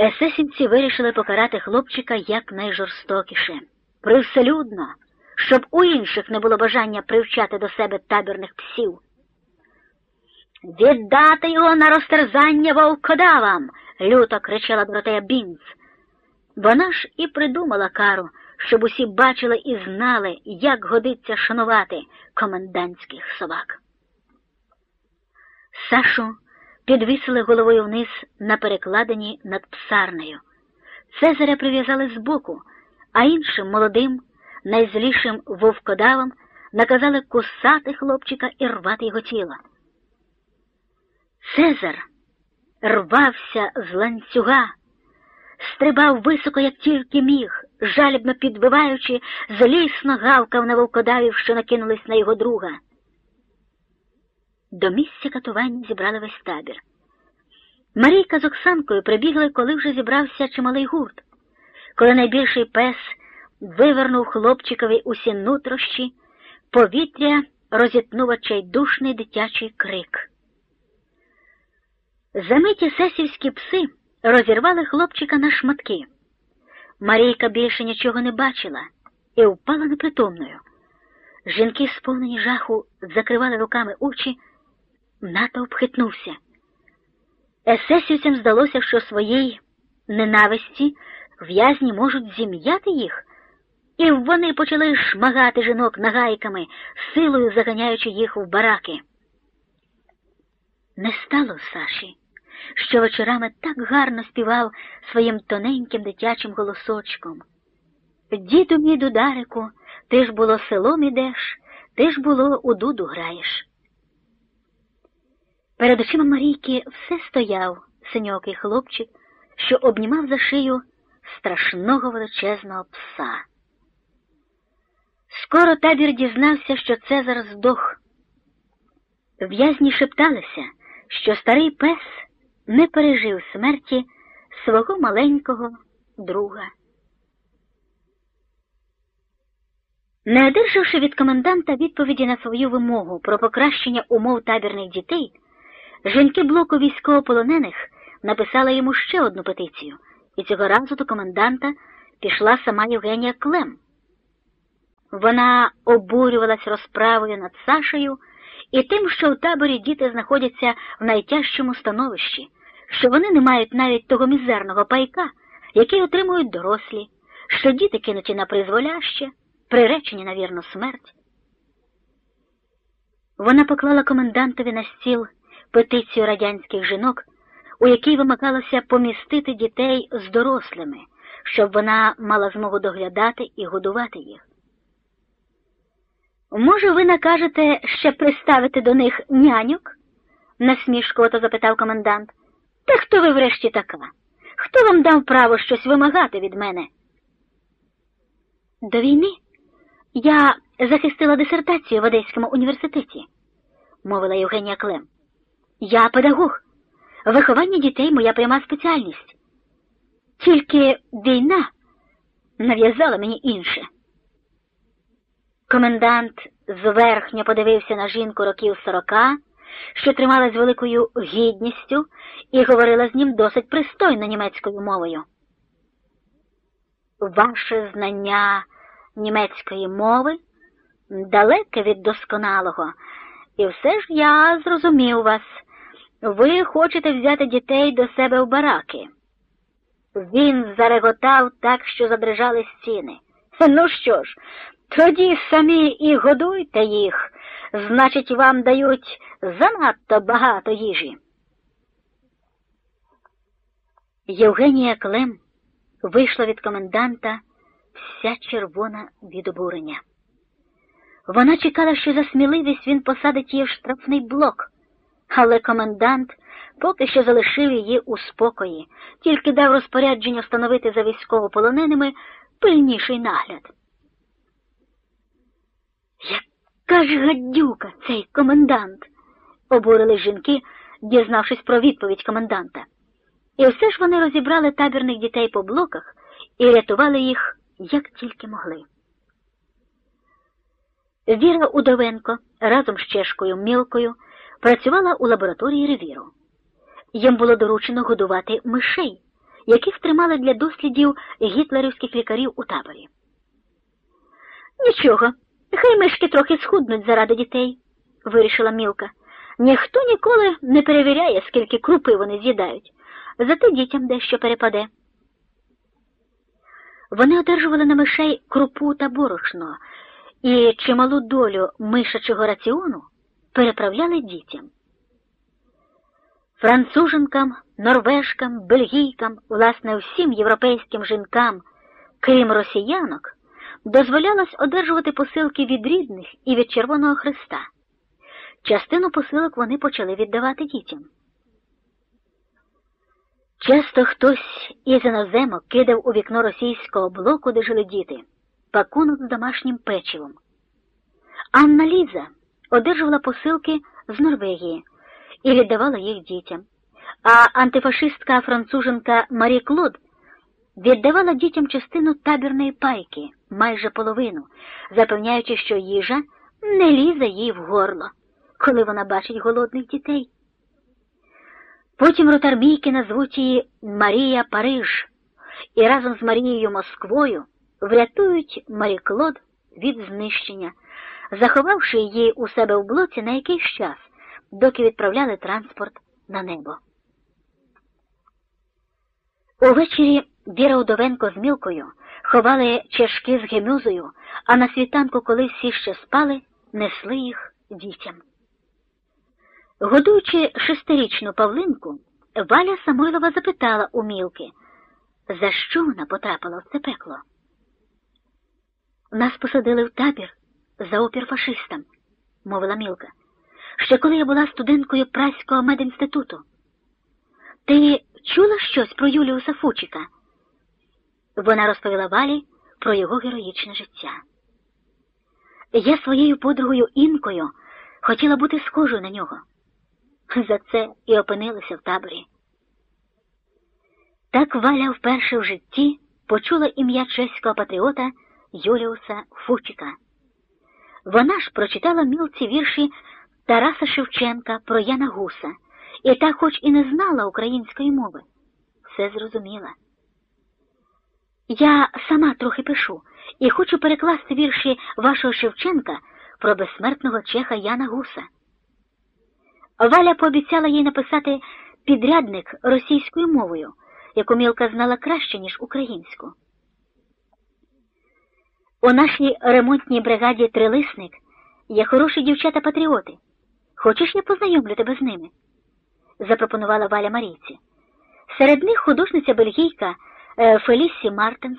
Есесівці вирішили покарати хлопчика якнайжорстокіше, привселюдно, щоб у інших не було бажання привчати до себе табірних псів. Віддати його на розтерзання вовкодавам, люто кричала Доротея Бінц. Вона ж і придумала кару, щоб усі бачили і знали, як годиться шанувати комендантських собак. Сашу підвісили головою вниз на перекладині над псарнею. Цезаря прив'язали збоку, а іншим молодим, найзлішим вовкодавам наказали кусати хлопчика і рвати його тіло. Цезар рвався з ланцюга, стрибав високо, як тільки міг, жалібно підбиваючи, злісно гавкав на вовкодавів, що накинулись на його друга. До місця катування зібрали весь табір. Марійка з Оксанкою прибігли, коли вже зібрався чималий гурт. Коли найбільший пес вивернув хлопчикові усі нутрощі, повітря розітнув очайдушний дитячий крик. Замиті сесівські пси розірвали хлопчика на шматки. Марійка більше нічого не бачила і впала непритомною. Жінки, сповнені жаху, закривали руками очі, натовп хитнувся. Есесівцям здалося, що своєї ненависті в'язні можуть зім'яти їх, і вони почали шмагати жінок нагайками, силою заганяючи їх в бараки. Не стало Саші, що вечорами так гарно співав своїм тоненьким дитячим голосочком. Діду мій дударику, ти ж було селом ідеш, ти ж було у дуду граєш. Перед очима Марійки все стояв синьокий хлопчик, що обнімав за шию страшного величезного пса. Скоро табір дізнався, що Цезар здох. В'язні шепталися, що старий пес не пережив смерті свого маленького друга. Не одержавши від коменданта відповіді на свою вимогу про покращення умов табірних дітей, жінки блоку військовополонених написали йому ще одну петицію, і цього разу до коменданта пішла сама Євгенія Клем. Вона обурювалась розправою над Сашею і тим, що в таборі діти знаходяться в найтяжчому становищі, що вони не мають навіть того мізерного пайка, який отримують дорослі, що діти кинуті на призволяще, приречені на вірну смерть. Вона поклала комендантові на стіл петицію радянських жінок, у якій вимагалося помістити дітей з дорослими, щоб вона мала змогу доглядати і годувати їх. Може, ви накажете ще приставити до них няньок? насмішкувато запитав комендант. Та хто ви врешті така? Хто вам дав право щось вимагати від мене? До війни я захистила дисертацію в Одеському університеті, мовила Євгенія Клем. Я педагог. Виховання дітей моя пряма спеціальність. Тільки війна нав'язала мені інше. Комендант зверхньо подивився на жінку років сорока, що трималась великою гідністю і говорила з ним досить пристойно німецькою мовою. Ваше знання німецької мови далеке від досконалого, і все ж я зрозумів вас. Ви хочете взяти дітей до себе в бараки. Він зареготав так, що задрижали стіни. Ну що ж, тоді самі і годуйте їх, значить, вам дають занадто багато їжі. Євгенія Клем вийшла від коменданта вся червона від обурення. Вона чекала, що за сміливість він посадить її в штрафний блок, але комендант поки що залишив її у спокої, тільки дав розпорядження встановити за військовополоненими пильніший нагляд. Яка ж гадюка цей комендант, обурили жінки, дізнавшись про відповідь коменданта. І все ж вони розібрали табірних дітей по блоках і рятували їх як тільки могли. Віра Удовенко разом з чешкою Мілкою працювала у лабораторії ревіру. Їм було доручено годувати мишей, яких тримали для дослідів гітлерівських лікарів у таборі. Нічого, хай мишки трохи схуднуть заради дітей, вирішила Мілка. Ніхто ніколи не перевіряє, скільки крупи вони з'їдають, зате дітям дещо перепаде. Вони одержували на мишей крупу та борошно і чималу долю мишачого раціону переправляли дітям. Француженкам, норвежкам, бельгійкам, власне, всім європейським жінкам, крім росіянок, дозволялось одержувати посилки від рідних і від Червоного Христа. Частину посилок вони почали віддавати дітям. Часто хтось із іноземок кидав у вікно російського блоку, де жили діти, пакунок з домашнім печивом. Анна Ліза одержувала посилки з Норвегії і віддавала їх дітям, а антифашистка француженка Марі Клод віддавала дітям частину табірної пайки, майже половину, запевняючи, що їжа не лізе їй в горло, коли вона бачить голодних дітей. Потім ротармійки назвуть її Марія Париж і разом з Марією Москвою врятують Марі Клод від знищення, заховавши її у себе в блоці на якийсь час, доки відправляли транспорт на небо. Увечері Віра Удовенко з Мілкою ховали чашки з гемюзою, а на світанку, коли всі ще спали, несли їх дітям. Годуючи шестирічну Павлинку, Валя Самойлова запитала у Мілки, за що вона потрапила в це пекло. Нас посадили в табір за опір фашистам, мовила Мілка. Ще коли я була студенткою Праського медінституту. Ти чула щось про Юліуса Фучика? Вона розповіла Валі про його героїчне життя. Я своєю подругою Інкою хотіла бути схожою на нього. За це і опинилася в таборі. Так Валя вперше в житті почула ім'я чеського патріота Юліуса Фучика. Вона ж прочитала мілці вірші Тараса Шевченка про Яна Гуса, і та, хоч і не знала української мови, все зрозуміла. Я сама трохи пишу і хочу перекласти вірші вашого Шевченка про безсмертного чеха Яна Гуса. Валя пообіцяла їй написати підрядник російською мовою, яку Мілка знала краще, ніж українську. У нашій ремонтній бригаді Трилисник є хороші дівчата-патріоти. Хочеш, я познайомлю тебе з ними? запропонувала Валя Марійці. Серед них художниця бельгійка е, Фелісі Мартенс.